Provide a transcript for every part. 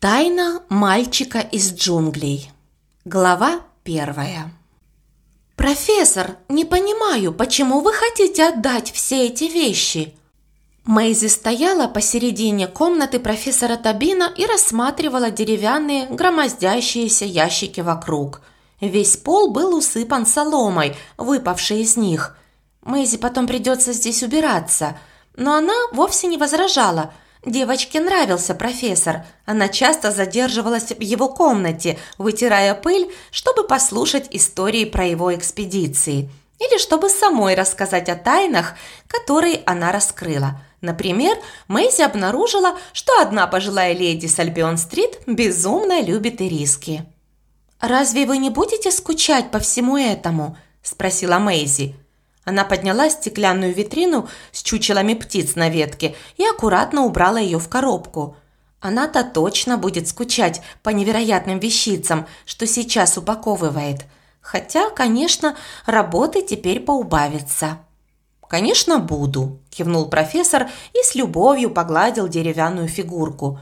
Тайна мальчика из джунглей. Глава первая. «Профессор, не понимаю, почему вы хотите отдать все эти вещи?» Мэйзи стояла посередине комнаты профессора Табина и рассматривала деревянные громоздящиеся ящики вокруг. Весь пол был усыпан соломой, выпавшей из них. Мэйзи потом придется здесь убираться, но она вовсе не возражала – Девочке нравился профессор. Она часто задерживалась в его комнате, вытирая пыль, чтобы послушать истории про его экспедиции. Или чтобы самой рассказать о тайнах, которые она раскрыла. Например, Мэйзи обнаружила, что одна пожилая леди с Альбион-стрит безумно любит ириски. «Разве вы не будете скучать по всему этому?» – спросила Мэйзи. Она подняла стеклянную витрину с чучелами птиц на ветке и аккуратно убрала ее в коробку. Она-то точно будет скучать по невероятным вещицам, что сейчас упаковывает. Хотя, конечно, работы теперь поубавится. «Конечно, буду», – кивнул профессор и с любовью погладил деревянную фигурку.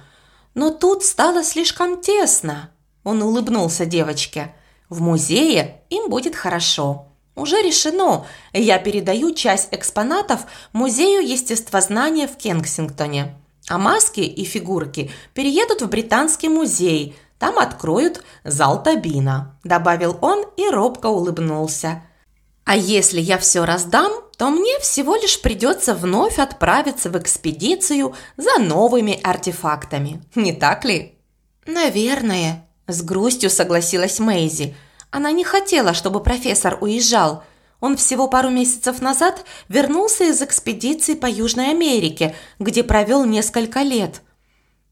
«Но тут стало слишком тесно», – он улыбнулся девочке. «В музее им будет хорошо». Уже решено. Я передаю часть экспонатов Музею естествознания в Кенсингтоне. А маски и фигурки переедут в Британский музей. Там откроют зал Табина», – добавил он и робко улыбнулся. «А если я все раздам, то мне всего лишь придется вновь отправиться в экспедицию за новыми артефактами. Не так ли?» «Наверное», – с грустью согласилась Мэйзи – она не хотела, чтобы профессор уезжал. Он всего пару месяцев назад вернулся из экспедиции по Южной Америке, где провел несколько лет.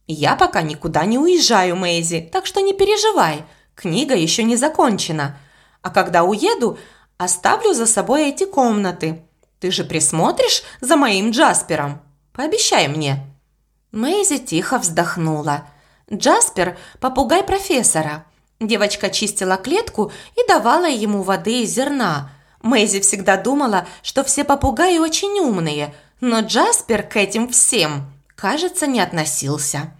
«Я пока никуда не уезжаю, Мэйзи, так что не переживай. Книга еще не закончена. А когда уеду, оставлю за собой эти комнаты. Ты же присмотришь за моим Джаспером? Пообещай мне». Мэйзи тихо вздохнула. «Джаспер – попугай профессора». Девочка чистила клетку и давала ему воды и зерна. Мэйзи всегда думала, что все попугаи очень умные, но Джаспер к этим всем, кажется, не относился.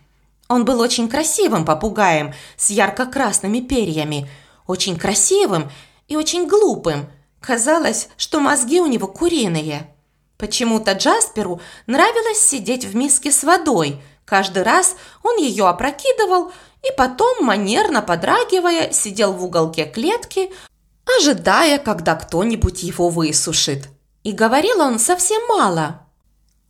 Он был очень красивым попугаем с ярко-красными перьями, очень красивым и очень глупым. Казалось, что мозги у него куриные. Почему-то Джасперу нравилось сидеть в миске с водой. Каждый раз он ее опрокидывал – и потом, манерно подрагивая, сидел в уголке клетки, ожидая, когда кто-нибудь его высушит. И говорил он совсем мало.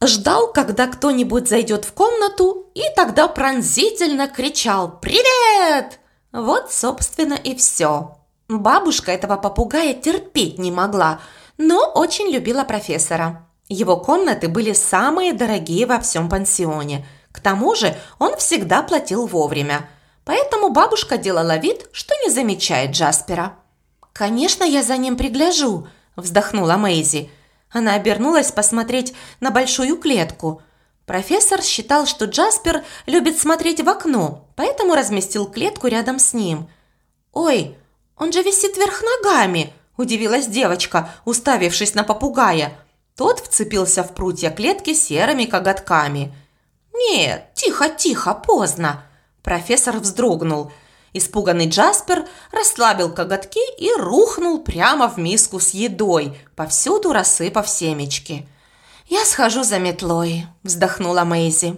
Ждал, когда кто-нибудь зайдет в комнату, и тогда пронзительно кричал «Привет!». Вот, собственно, и все. Бабушка этого попугая терпеть не могла, но очень любила профессора. Его комнаты были самые дорогие во всем пансионе. К тому же он всегда платил вовремя – Поэтому бабушка делала вид, что не замечает Джаспера. «Конечно, я за ним пригляжу», – вздохнула Мэйзи. Она обернулась посмотреть на большую клетку. Профессор считал, что Джаспер любит смотреть в окно, поэтому разместил клетку рядом с ним. «Ой, он же висит вверх ногами!» – удивилась девочка, уставившись на попугая. Тот вцепился в прутья клетки серыми коготками. «Нет, тихо, тихо, поздно!» Профессор вздрогнул. Испуганный Джаспер расслабил коготки и рухнул прямо в миску с едой, повсюду рассыпав семечки. «Я схожу за метлой», – вздохнула Мэйзи.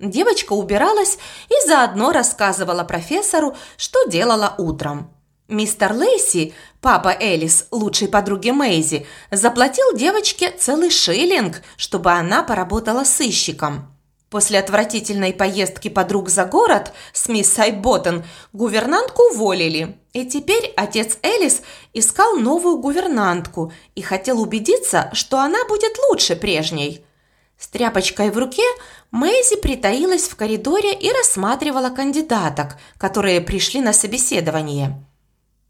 Девочка убиралась и заодно рассказывала профессору, что делала утром. Мистер Лейси, папа Элис, лучшей подруги Мэйзи, заплатил девочке целый шиллинг, чтобы она поработала сыщиком. После отвратительной поездки подруг за город с мисс Сайботтон гувернантку уволили. И теперь отец Элис искал новую гувернантку и хотел убедиться, что она будет лучше прежней. С тряпочкой в руке Мэйзи притаилась в коридоре и рассматривала кандидаток, которые пришли на собеседование.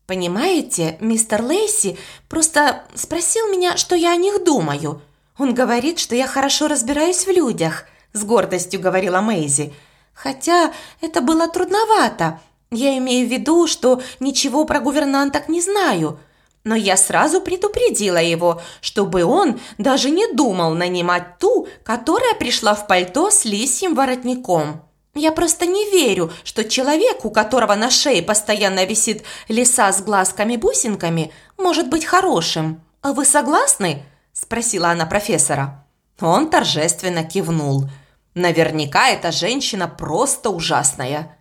«Понимаете, мистер Лейси просто спросил меня, что я о них думаю. Он говорит, что я хорошо разбираюсь в людях» с гордостью говорила Мэйзи. Хотя это было трудновато. Я имею в виду, что ничего про гувернанток не знаю. Но я сразу предупредила его, чтобы он даже не думал нанимать ту, которая пришла в пальто с лисьим воротником. Я просто не верю, что человек, у которого на шее постоянно висит лиса с глазками-бусинками, может быть хорошим. А вы согласны?» – спросила она профессора. Он торжественно кивнул. Наверняка эта женщина просто ужасная.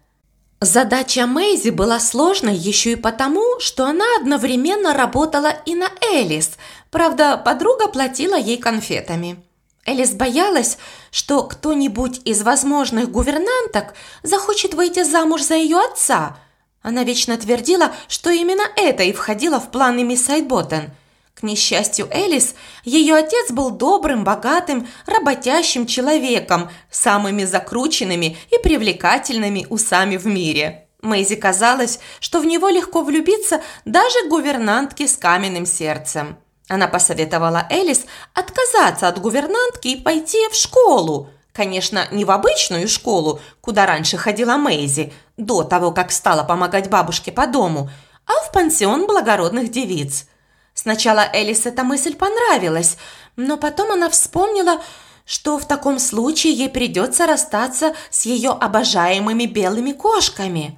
Задача Мэйзи была сложной еще и потому, что она одновременно работала и на Элис. Правда, подруга платила ей конфетами. Элис боялась, что кто-нибудь из возможных гувернанток захочет выйти замуж за ее отца. Она вечно твердила, что именно это и входило в планы мисс Айботтен. К несчастью Элис, ее отец был добрым, богатым, работящим человеком, самыми закрученными и привлекательными усами в мире. Мэйзи казалось, что в него легко влюбиться даже гувернантке с каменным сердцем. Она посоветовала Элис отказаться от гувернантки и пойти в школу. Конечно, не в обычную школу, куда раньше ходила Мэйзи, до того, как стала помогать бабушке по дому, а в пансион благородных девиц. Сначала Элис эта мысль понравилась, но потом она вспомнила, что в таком случае ей придется расстаться с ее обожаемыми белыми кошками.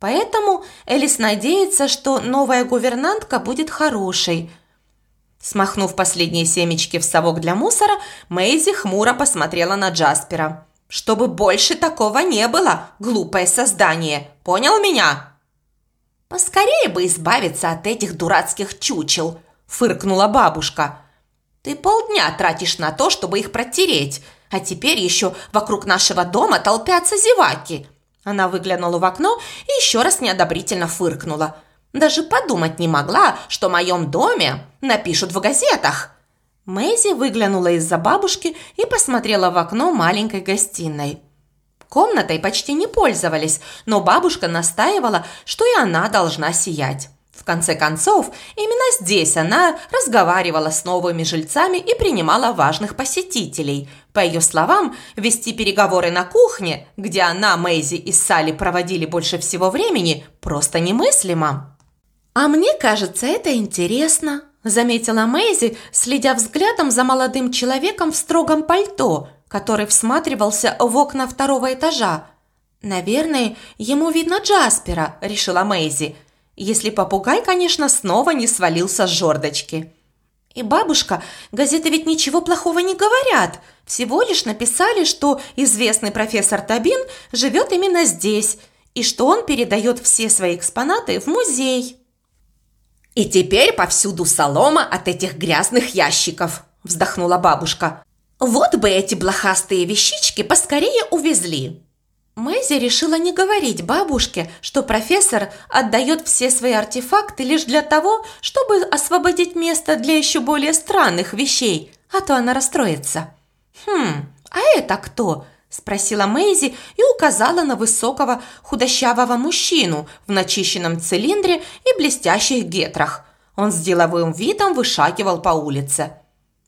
Поэтому Элис надеется, что новая гувернантка будет хорошей – Смахнув последние семечки в совок для мусора, Мэйзи хмуро посмотрела на Джаспера. «Чтобы больше такого не было, глупое создание! Понял меня?» «Поскорее бы избавиться от этих дурацких чучел!» – фыркнула бабушка. «Ты полдня тратишь на то, чтобы их протереть, а теперь еще вокруг нашего дома толпятся зеваки!» Она выглянула в окно и еще раз неодобрительно фыркнула – даже подумать не могла, что в моем доме напишут в газетах. Мэйзи выглянула из-за бабушки и посмотрела в окно маленькой гостиной. Комнатой почти не пользовались, но бабушка настаивала, что и она должна сиять. В конце концов, именно здесь она разговаривала с новыми жильцами и принимала важных посетителей. По ее словам, вести переговоры на кухне, где она, Мэйзи и Салли проводили больше всего времени, просто немыслимо. «А мне кажется, это интересно», – заметила Мэйзи, следя взглядом за молодым человеком в строгом пальто, который всматривался в окна второго этажа. «Наверное, ему видно Джаспера», – решила Мэйзи, если попугай, конечно, снова не свалился с жердочки. И бабушка, газеты ведь ничего плохого не говорят. Всего лишь написали, что известный профессор Табин живет именно здесь и что он передает все свои экспонаты в музей. «И теперь повсюду солома от этих грязных ящиков», – вздохнула бабушка. «Вот бы эти блохастые вещички поскорее увезли». Мэйзи решила не говорить бабушке, что профессор отдает все свои артефакты лишь для того, чтобы освободить место для еще более странных вещей, а то она расстроится. «Хм, а это кто?» – спросила Мэйзи и указала на высокого худощавого мужчину в начищенном цилиндре и блестящих гетрах. Он с деловым видом вышагивал по улице.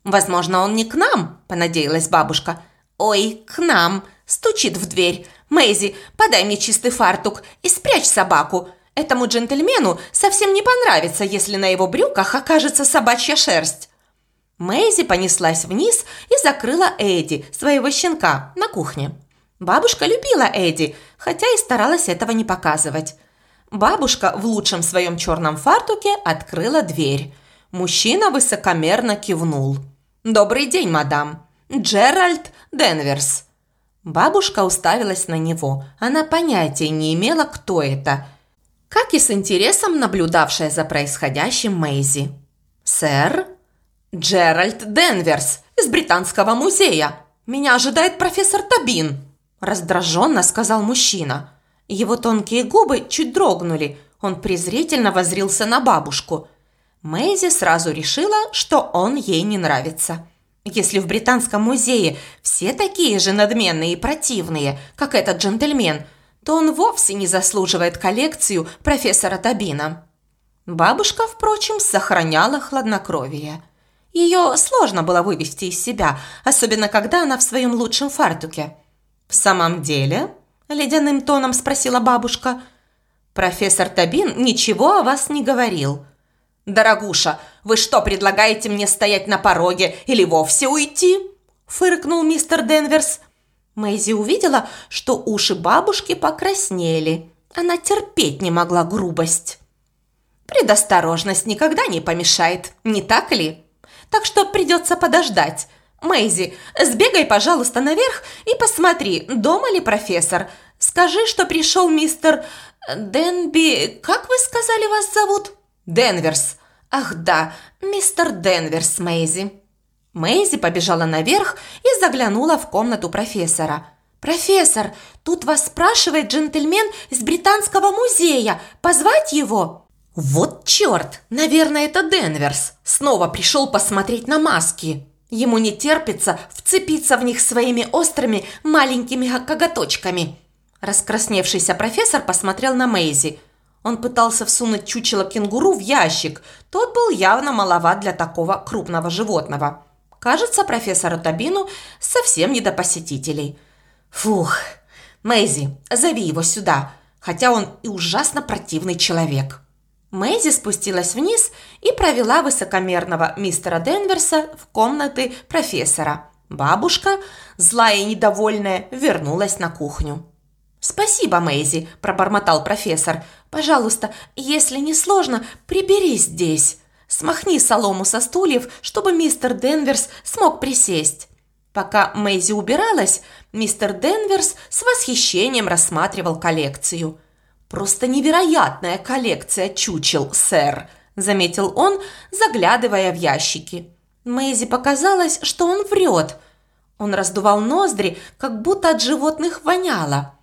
«Возможно, он не к нам», – понадеялась бабушка. «Ой, к нам!» – стучит в дверь. «Мэйзи, подай мне чистый фартук и спрячь собаку. Этому джентльмену совсем не понравится, если на его брюках окажется собачья шерсть». Мэйзи понеслась вниз и закрыла Эдди, своего щенка, на кухне. Бабушка любила Эдди, хотя и старалась этого не показывать. Бабушка в лучшем своем черном фартуке открыла дверь. Мужчина высокомерно кивнул. «Добрый день, мадам. Джеральд Денверс». Бабушка уставилась на него. Она понятия не имела, кто это. Как и с интересом наблюдавшая за происходящим Мэйзи. «Сэр?» «Джеральд Денверс из Британского музея. Меня ожидает профессор Табин», – раздраженно сказал мужчина. Его тонкие губы чуть дрогнули. Он презрительно возрился на бабушку. Мэйзи сразу решила, что он ей не нравится. Если в Британском музее все такие же надменные и противные, как этот джентльмен, то он вовсе не заслуживает коллекцию профессора Табина. Бабушка, впрочем, сохраняла хладнокровие – ее сложно было вывести из себя, особенно когда она в своем лучшем фартуке. «В самом деле?» – ледяным тоном спросила бабушка. «Профессор Табин ничего о вас не говорил». «Дорогуша, вы что, предлагаете мне стоять на пороге или вовсе уйти?» – фыркнул мистер Денверс. Мэйзи увидела, что уши бабушки покраснели. Она терпеть не могла грубость. Предосторожность никогда не помешает, не так ли? Так что придется подождать. Мэйзи, сбегай, пожалуйста, наверх и посмотри, дома ли профессор. Скажи, что пришел мистер Денби... Как вы сказали, вас зовут? Денверс. Ах да, мистер Денверс, Мэйзи. Мэйзи побежала наверх и заглянула в комнату профессора. «Профессор, тут вас спрашивает джентльмен из Британского музея. Позвать его?» «Вот черт! Наверное, это Денверс. Снова пришел посмотреть на маски. Ему не терпится вцепиться в них своими острыми маленькими коготочками». Раскрасневшийся профессор посмотрел на Мэйзи. Он пытался всунуть чучело кенгуру в ящик. Тот был явно маловат для такого крупного животного. Кажется, профессору Табину совсем не до посетителей. Фух, Мэйзи, зови его сюда, хотя он и ужасно противный человек. Мэйзи спустилась вниз и провела высокомерного мистера Денверса в комнаты профессора. Бабушка, злая и недовольная, вернулась на кухню. «Спасибо, Мэйзи», – пробормотал профессор. «Пожалуйста, если не сложно, прибери здесь». Смахни солому со стульев, чтобы мистер Денверс смог присесть. Пока Мэйзи убиралась, мистер Денверс с восхищением рассматривал коллекцию. «Просто невероятная коллекция чучел, сэр», – заметил он, заглядывая в ящики. Мэйзи показалось, что он врет. Он раздувал ноздри, как будто от животных воняло.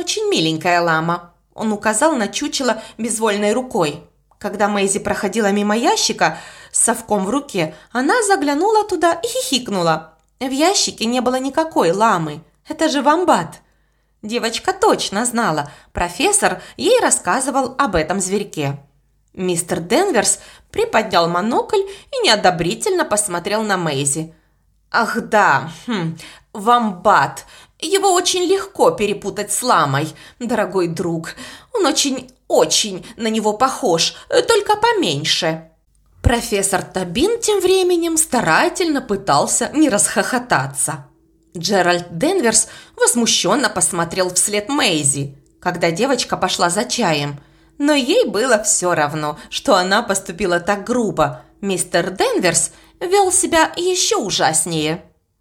«Очень миленькая лама», – он указал на чучело безвольной рукой. Когда Мэйзи проходила мимо ящика с совком в руке, она заглянула туда и хихикнула. В ящике не было никакой ламы. Это же вамбат. Девочка точно знала. Профессор ей рассказывал об этом зверьке. Мистер Денверс приподнял монокль и неодобрительно посмотрел на Мэйзи. «Ах да, хм, вамбат. Его очень легко перепутать с ламой, дорогой друг. Он очень очень на него похож, только поменьше». Профессор Табин тем временем старательно пытался не расхохотаться. Джеральд Денверс возмущенно посмотрел вслед Мэйзи, когда девочка пошла за чаем. Но ей было все равно, что она поступила так грубо. Мистер Денверс вел себя еще ужаснее.